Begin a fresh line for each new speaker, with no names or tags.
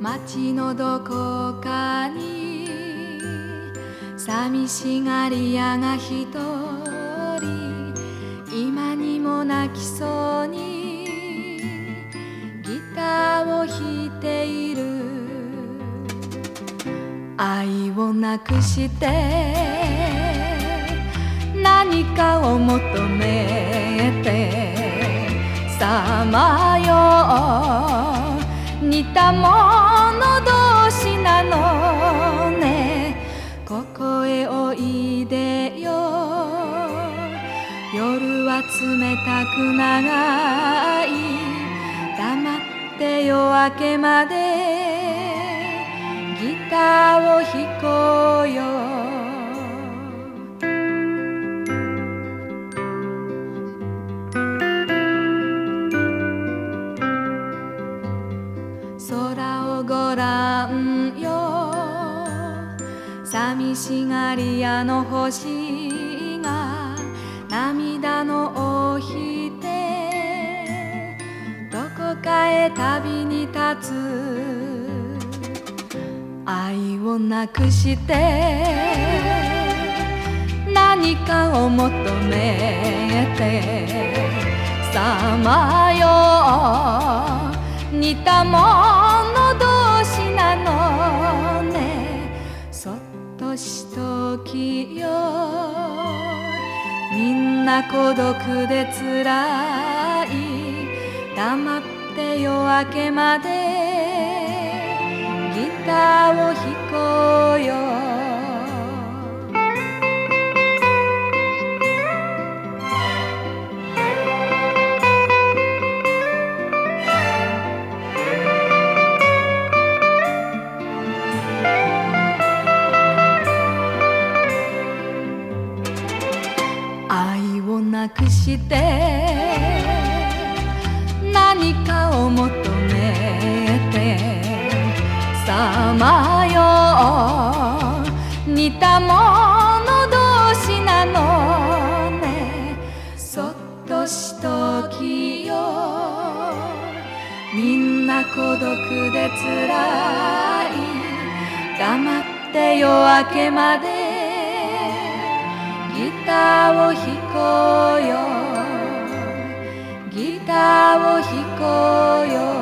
街のどこかに寂しがり屋が一人今にも泣きそうにギターを弾いている。愛をなくして何かを求似たもの同士なのね。ここへおいでよ。夜は冷たく長い。黙って夜明けまで。ギターを弾こうよ。空をごらんよ寂しがり屋の星が涙の尾ひて。どこかへ旅に立つ。愛をなくして。何かを求めて。さまよう。似たもの同士なのね。そっとしときよみんな孤独でつらい。黙って夜明けまで。ギターを弾くなくして何かを求めてさまよう似たもの同士なのね。そっとしときよみんな孤独でつらい。黙って夜明けまでギターを弾こうよ。ギターを弾こうよ